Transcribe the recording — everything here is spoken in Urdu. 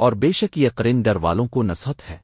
اور بے شک یہ قرن ڈر والوں کو نصحت ہے۔